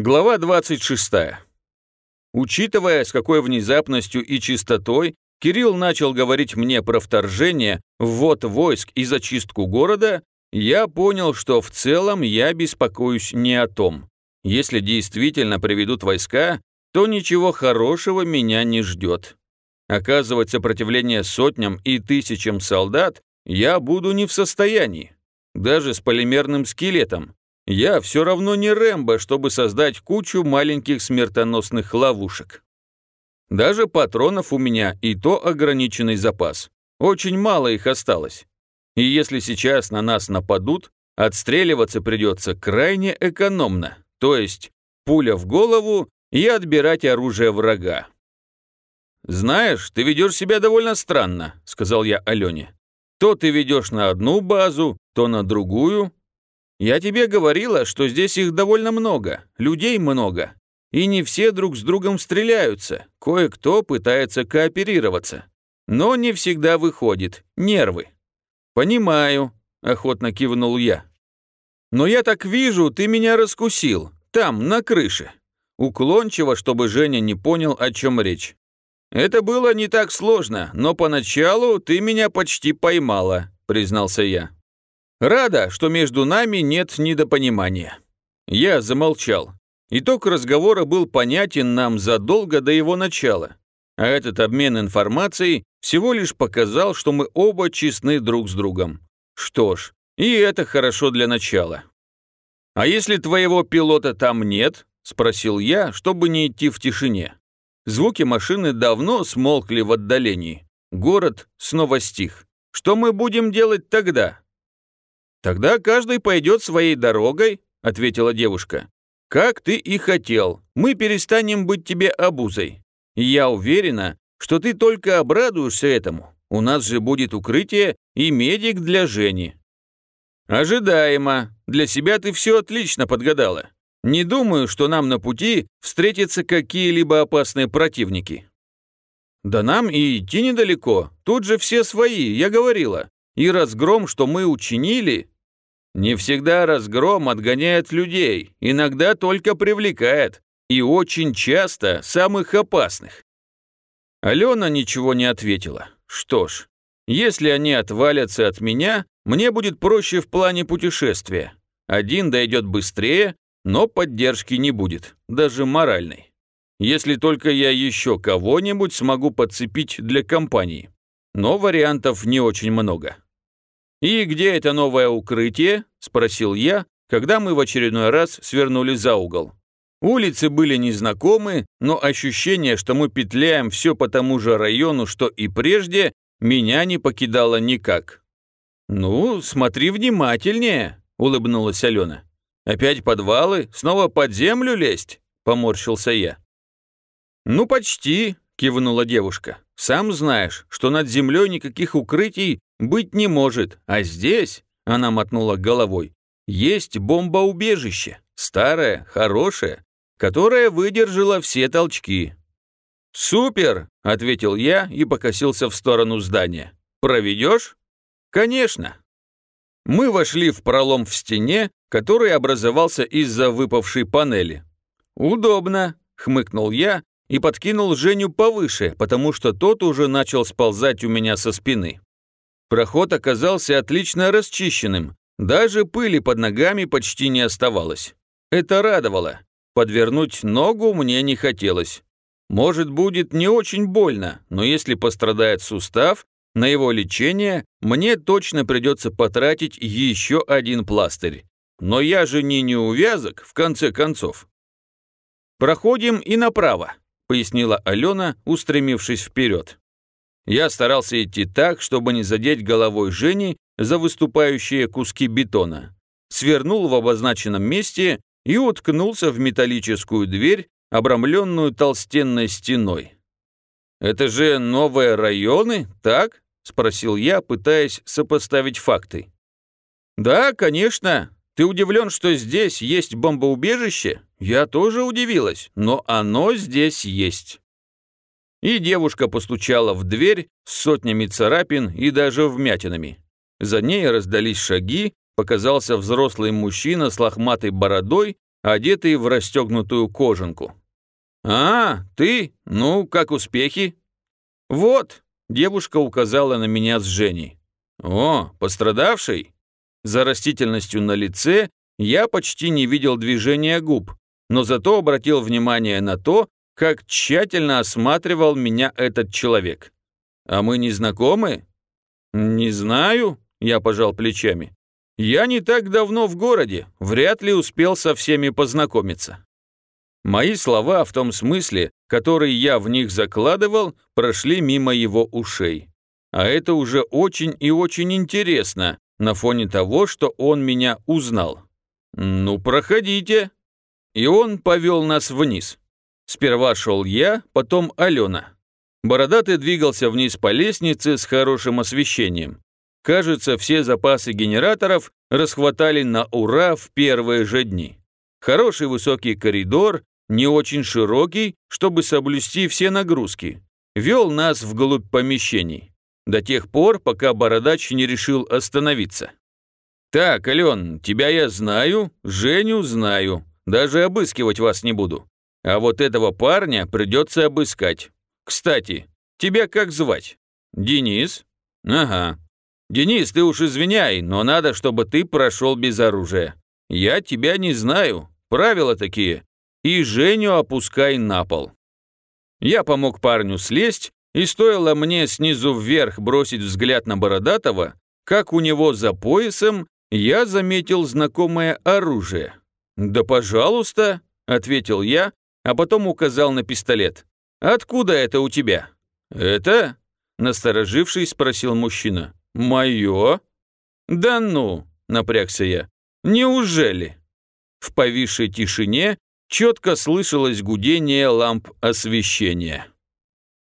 Глава 26. Учитывая, с какой внезапностью и чистотой Кирилл начал говорить мне про вторжение, ввод войск и зачистку города, я понял, что в целом я беспокоюсь не о том. Если действительно приведут войска, то ничего хорошего меня не ждет. Оказывать сопротивление сотням и тысячам солдат я буду не в состоянии. Даже с полимерным скелетом, я все равно не Рэмбо, чтобы создать кучу маленьких смертоносных ловушек. Даже патронов у меня и то ограниченный запас. Очень мало их осталось. И если сейчас на нас нападут, отстреливаться придется крайне экономно, то есть пуля в голову и отбирать оружие врага. «Знаешь, ты ведешь себя довольно странно», — сказал я Алене. «То ты ведешь на одну базу, то на другую, я тебе говорила, что здесь их довольно много, людей много. И не все друг с другом стреляются, кое-кто пытается кооперироваться. Но не всегда выходит, нервы. Понимаю, охотно кивнул я. Но я так вижу, ты меня раскусил, там, на крыше. Уклончиво, чтобы Женя не понял, о чем речь. Это было не так сложно, но поначалу ты меня почти поймала, признался я. Рада, что между нами нет недопонимания. Я замолчал. Итог разговора был понятен нам задолго до его начала. А этот обмен информацией всего лишь показал, что мы оба честны друг с другом. Что ж, и это хорошо для начала. «А если твоего пилота там нет?» – спросил я, чтобы не идти в тишине. Звуки машины давно смолкли в отдалении. Город снова стих. Что мы будем делать тогда? «Тогда каждый пойдет своей дорогой», — ответила девушка. «Как ты и хотел, мы перестанем быть тебе обузой. я уверена, что ты только обрадуешься этому. У нас же будет укрытие и медик для Жени». «Ожидаемо. Для себя ты все отлично подгадала. Не думаю, что нам на пути встретятся какие-либо опасные противники». «Да нам и идти недалеко. Тут же все свои, я говорила. И разгром, что мы учинили, не всегда разгром отгоняет людей, иногда только привлекает, и очень часто самых опасных. Алена ничего не ответила. Что ж, если они отвалятся от меня, мне будет проще в плане путешествия. Один дойдет быстрее, но поддержки не будет, даже моральной. Если только я еще кого-нибудь смогу подцепить для компании. Но вариантов не очень много. «И где это новое укрытие?» – спросил я, когда мы в очередной раз свернули за угол. Улицы были незнакомы, но ощущение, что мы петляем все по тому же району, что и прежде, меня не покидало никак. «Ну, смотри внимательнее», – улыбнулась Алена. «Опять подвалы? Снова под землю лезть?» – поморщился я. «Ну, почти», – кивнула девушка. «Сам знаешь, что над землей никаких укрытий быть не может, а здесь, она мотнула головой, есть бомбоубежище, старое, хорошее, которое выдержало все толчки. «Супер!» – ответил я и покосился в сторону здания. «Проведешь?» «Конечно!» Мы вошли в пролом в стене, который образовался из-за выпавшей панели. «Удобно!» – хмыкнул я и подкинул Женю повыше, потому что тот уже начал сползать у меня со спины. Проход оказался отлично расчищенным, даже пыли под ногами почти не оставалось. Это радовало. Подвернуть ногу мне не хотелось. Может, будет не очень больно, но если пострадает сустав, на его лечение мне точно придется потратить еще один пластырь. Но я же не неувязок, в конце концов. «Проходим и направо», — пояснила Алена, устремившись вперед. Я старался идти так, чтобы не задеть головой Жени за выступающие куски бетона. Свернул в обозначенном месте и уткнулся в металлическую дверь, обрамленную толстенной стеной. «Это же новые районы, так?» – спросил я, пытаясь сопоставить факты. «Да, конечно. Ты удивлен, что здесь есть бомбоубежище? Я тоже удивилась, но оно здесь есть». И девушка постучала в дверь с сотнями царапин и даже вмятинами. За ней раздались шаги, показался взрослый мужчина с лохматой бородой одетый в расстегнутую кожанку. «А, ты? Ну, как успехи?» «Вот», — девушка указала на меня с Женей. «О, пострадавший?» За растительностью на лице я почти не видел движения губ, но зато обратил внимание на то, как тщательно осматривал меня этот человек. «А мы не знакомы?» «Не знаю», — я пожал плечами. «Я не так давно в городе, вряд ли успел со всеми познакомиться». Мои слова в том смысле, который я в них закладывал, прошли мимо его ушей. А это уже очень и очень интересно на фоне того, что он меня узнал. «Ну, проходите». И он повел нас вниз. Сперва шел я, потом Алена. Бородатый двигался вниз по лестнице с хорошим освещением. Кажется, все запасы генераторов расхватали на ура в первые же дни. Хороший высокий коридор, не очень широкий, чтобы соблюсти все нагрузки, вел нас вглубь помещений. До тех пор, пока бородач не решил остановиться. «Так, Ален, тебя я знаю, Женю знаю, даже обыскивать вас не буду. А вот этого парня придется обыскать. Кстати, тебя как звать? Денис? Ага. Денис, ты уж извиняй, но надо, чтобы ты прошел без оружия. Я тебя не знаю, правила такие. И Женю опускай на пол. Я помог парню слезть, и стоило мне снизу вверх бросить взгляд на Бородатого, как у него за поясом я заметил знакомое оружие. «Да пожалуйста», — ответил я, а потом указал на пистолет. «Откуда это у тебя?» «Это?» — насторожившись, спросил мужчина. «Мое?» «Да ну!» — напрягся я. «Неужели?» В повисшей тишине четко слышалось гудение ламп освещения.